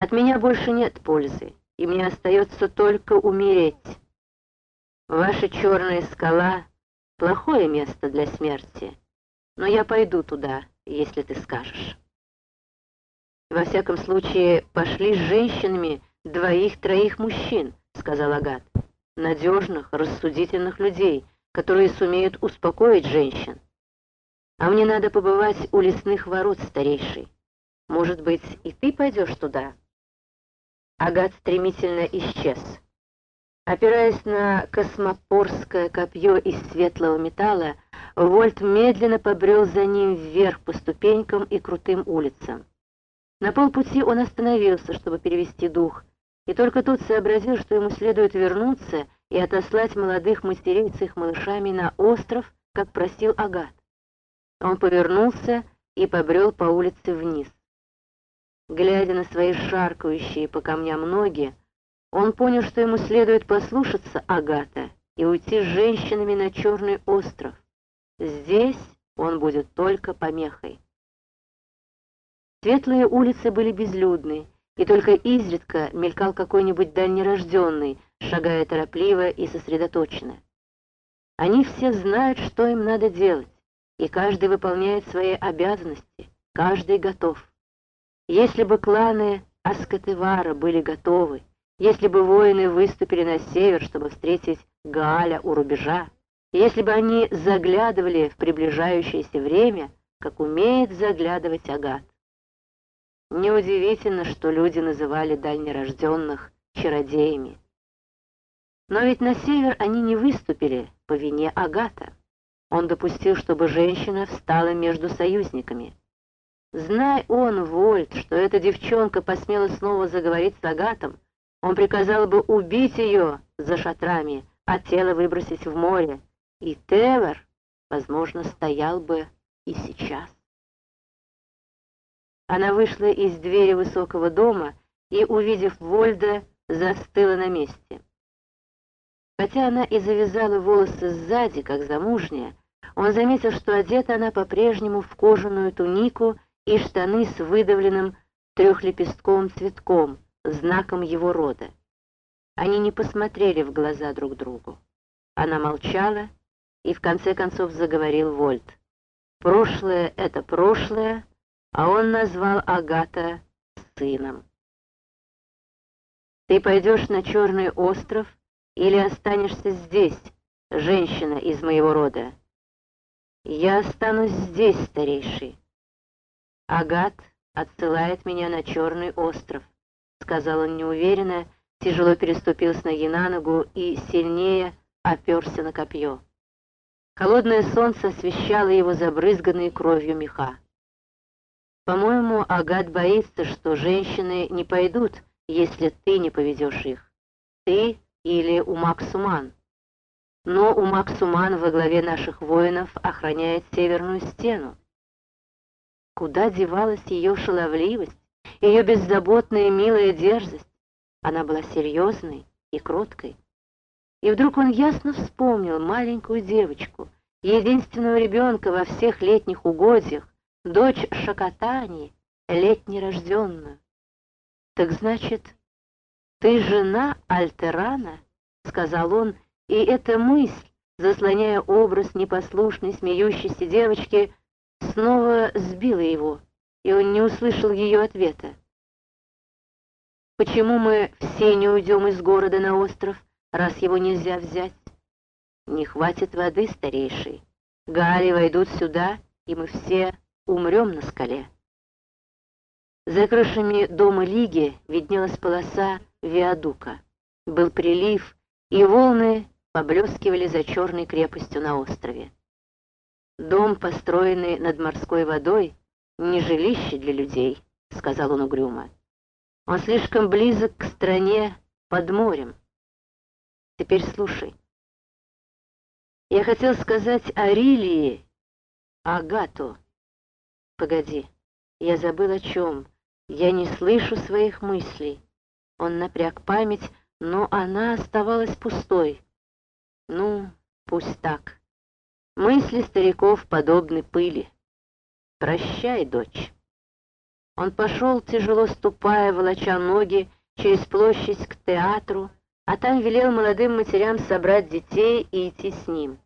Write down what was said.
От меня больше нет пользы, и мне остается только умереть. Ваша черная скала — плохое место для смерти, но я пойду туда, если ты скажешь. Во всяком случае, пошли с женщинами двоих-троих мужчин, сказал Агат, надежных, рассудительных людей, которые сумеют успокоить женщин. А мне надо побывать у лесных ворот старейшей. Может быть, и ты пойдешь туда?» Агат стремительно исчез. Опираясь на космопорское копье из светлого металла, Вольт медленно побрел за ним вверх по ступенькам и крутым улицам. На полпути он остановился, чтобы перевести дух, и только тут сообразил, что ему следует вернуться и отослать молодых мастериц с их малышами на остров, как просил Агат. Он повернулся и побрел по улице вниз. Глядя на свои шаркающие по камням ноги, он понял, что ему следует послушаться Агата и уйти с женщинами на Черный остров. Здесь он будет только помехой. Светлые улицы были безлюдны, и только изредка мелькал какой-нибудь дальнерожденный, шагая торопливо и сосредоточенно. Они все знают, что им надо делать, и каждый выполняет свои обязанности, каждый готов. Если бы кланы Аскотевара были готовы, если бы воины выступили на север, чтобы встретить Галя у рубежа, если бы они заглядывали в приближающееся время, как умеет заглядывать Агат. Неудивительно, что люди называли дальнерожденных чародеями. Но ведь на север они не выступили по вине Агата. Он допустил, чтобы женщина встала между союзниками. Знай он, Вольт, что эта девчонка посмела снова заговорить с Агатом, он приказал бы убить ее за шатрами, а тело выбросить в море. И Тевер, возможно, стоял бы и сейчас. Она вышла из двери высокого дома и, увидев Вольда, застыла на месте. Хотя она и завязала волосы сзади, как замужняя, он заметил, что одета она по-прежнему в кожаную тунику и штаны с выдавленным трехлепестковым цветком, знаком его рода. Они не посмотрели в глаза друг другу. Она молчала, и в конце концов заговорил Вольт. Прошлое — это прошлое, а он назвал Агата сыном. Ты пойдешь на Черный остров или останешься здесь, женщина из моего рода? Я останусь здесь, старейший. «Агат отсылает меня на Черный остров», — сказал он неуверенно, тяжело переступил с ноги на ногу и сильнее оперся на копье. Холодное солнце освещало его забрызганные кровью меха. «По-моему, Агат боится, что женщины не пойдут, если ты не поведешь их. Ты или Умак-Суман. Но Умак-Суман во главе наших воинов охраняет северную стену. Куда девалась ее шаловливость, ее беззаботная милая дерзость? Она была серьезной и кроткой. И вдруг он ясно вспомнил маленькую девочку, единственного ребенка во всех летних угодьях, дочь Шакатани, летнерожденную. Так значит, ты жена Альтерана? Сказал он, и эта мысль, заслоняя образ непослушной смеющейся девочки, снова сбила его, и он не услышал ее ответа. «Почему мы все не уйдем из города на остров, раз его нельзя взять? Не хватит воды, старейший. Гали войдут сюда, и мы все умрем на скале». За крышами дома Лиги виднелась полоса Виадука. Был прилив, и волны поблескивали за черной крепостью на острове. «Дом, построенный над морской водой, не жилище для людей», — сказал он угрюмо. «Он слишком близок к стране под морем. Теперь слушай. Я хотел сказать о Рилии, Агату. Погоди, я забыл о чем. Я не слышу своих мыслей». Он напряг память, но она оставалась пустой. Ну, пусть так. Мысли стариков подобны пыли. Прощай, дочь. Он пошел, тяжело ступая, волоча ноги, через площадь к театру, а там велел молодым матерям собрать детей и идти с ним.